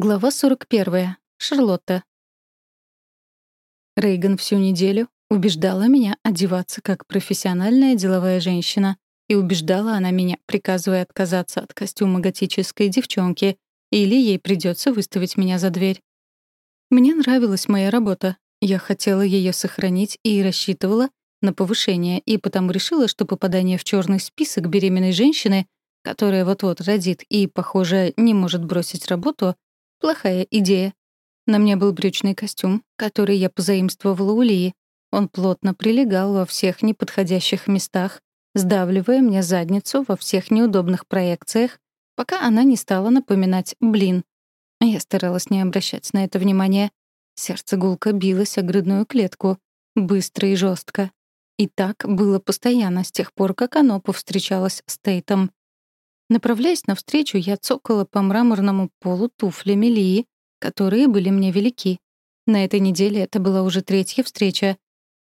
Глава 41. Шарлотта. Рейган всю неделю убеждала меня одеваться как профессиональная деловая женщина. И убеждала она меня, приказывая отказаться от костюма готической девчонки, или ей придется выставить меня за дверь. Мне нравилась моя работа. Я хотела ее сохранить и рассчитывала на повышение, и потому решила, что попадание в черный список беременной женщины, которая вот-вот родит и, похоже, не может бросить работу — Плохая идея. На мне был брючный костюм, который я позаимствовала у Лии. Он плотно прилегал во всех неподходящих местах, сдавливая мне задницу во всех неудобных проекциях, пока она не стала напоминать «блин». Я старалась не обращать на это внимания. Сердце гулко билось о грудную клетку, быстро и жестко. И так было постоянно с тех пор, как оно повстречалось с Тейтом. Направляясь навстречу, я цокала по мраморному полу туфлями Лии, которые были мне велики. На этой неделе это была уже третья встреча.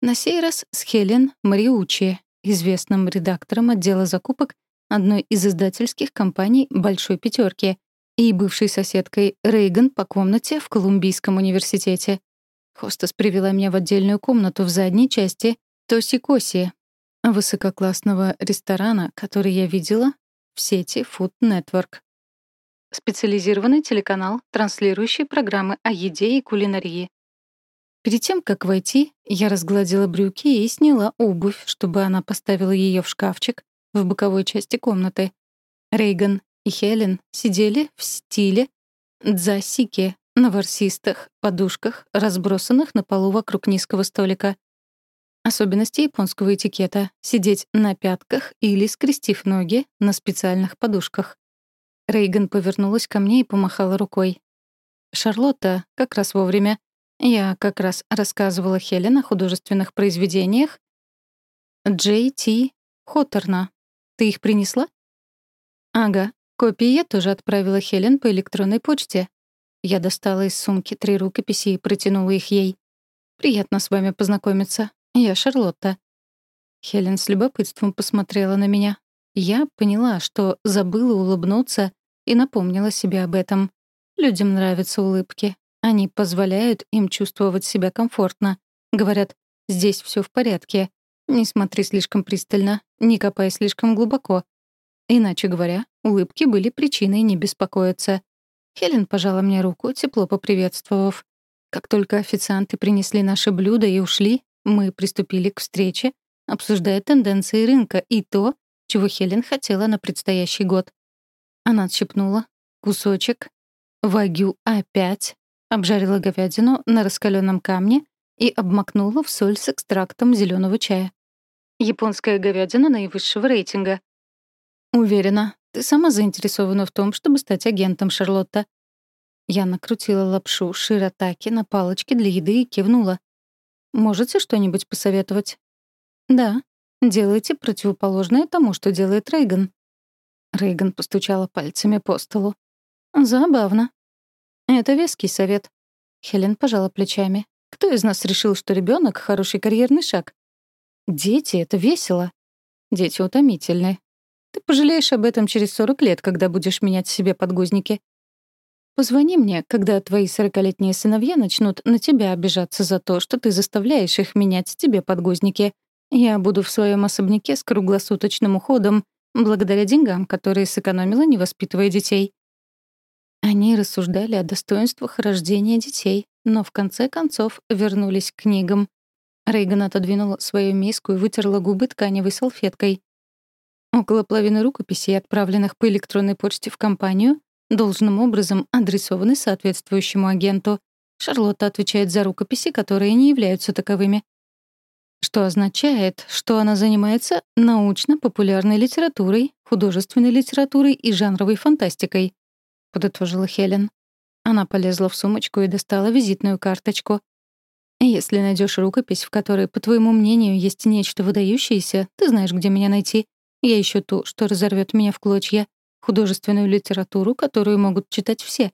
На сей раз с Хелен Мариучи, известным редактором отдела закупок одной из издательских компаний «Большой пятерки» и бывшей соседкой Рейган по комнате в Колумбийском университете. Хостес привела меня в отдельную комнату в задней части Тоси-Коси, высококлассного ресторана, который я видела в сети Food Network. Специализированный телеканал, транслирующий программы о еде и кулинарии. Перед тем, как войти, я разгладила брюки и сняла обувь, чтобы она поставила ее в шкафчик в боковой части комнаты. Рейган и Хелен сидели в стиле дзасики на ворсистых подушках, разбросанных на полу вокруг низкого столика. Особенности японского этикета — сидеть на пятках или скрестив ноги на специальных подушках. Рейган повернулась ко мне и помахала рукой. «Шарлотта, как раз вовремя. Я как раз рассказывала Хелен о художественных произведениях Джей Ти Хоттерна. Ты их принесла?» «Ага. Копии я тоже отправила Хелен по электронной почте. Я достала из сумки три рукописи и протянула их ей. «Приятно с вами познакомиться. «Я Шарлотта». Хелен с любопытством посмотрела на меня. Я поняла, что забыла улыбнуться и напомнила себе об этом. Людям нравятся улыбки. Они позволяют им чувствовать себя комфортно. Говорят, здесь все в порядке. Не смотри слишком пристально, не копай слишком глубоко. Иначе говоря, улыбки были причиной не беспокоиться. Хелен пожала мне руку, тепло поприветствовав. Как только официанты принесли наши блюда и ушли, мы приступили к встрече, обсуждая тенденции рынка и то, чего Хелен хотела на предстоящий год. Она отщипнула кусочек вагю А5, обжарила говядину на раскаленном камне и обмакнула в соль с экстрактом зеленого чая. Японская говядина наивысшего рейтинга. Уверена, ты сама заинтересована в том, чтобы стать агентом Шарлотта. Я накрутила лапшу широтаки на палочке для еды и кивнула. Можете что-нибудь посоветовать? Да. Делайте противоположное тому, что делает Рейган. Рейган постучала пальцами по столу. Забавно. Это веский совет. Хелен пожала плечами. Кто из нас решил, что ребенок хороший карьерный шаг? Дети — это весело. Дети утомительны. Ты пожалеешь об этом через 40 лет, когда будешь менять себе подгузники. Позвони мне, когда твои сорокалетние сыновья начнут на тебя обижаться за то, что ты заставляешь их менять тебе подгузники. Я буду в своем особняке с круглосуточным уходом, благодаря деньгам, которые сэкономила, не воспитывая детей». Они рассуждали о достоинствах рождения детей, но в конце концов вернулись к книгам. Рейган отодвинула свою миску и вытерла губы тканевой салфеткой. Около половины рукописей, отправленных по электронной почте в компанию, должным образом адресованы соответствующему агенту. Шарлотта отвечает за рукописи, которые не являются таковыми. Что означает, что она занимается научно-популярной литературой, художественной литературой и жанровой фантастикой, подытожила Хелен. Она полезла в сумочку и достала визитную карточку. Если найдешь рукопись, в которой, по твоему мнению, есть нечто выдающееся, ты знаешь, где меня найти. Я ищу ту, что разорвет меня в клочья художественную литературу, которую могут читать все.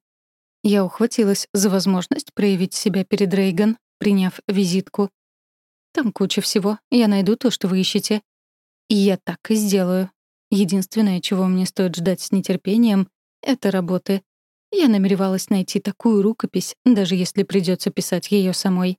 Я ухватилась за возможность проявить себя перед Рейган, приняв визитку. Там куча всего, я найду то, что вы ищете. И я так и сделаю. Единственное, чего мне стоит ждать с нетерпением, — это работы. Я намеревалась найти такую рукопись, даже если придется писать ее самой.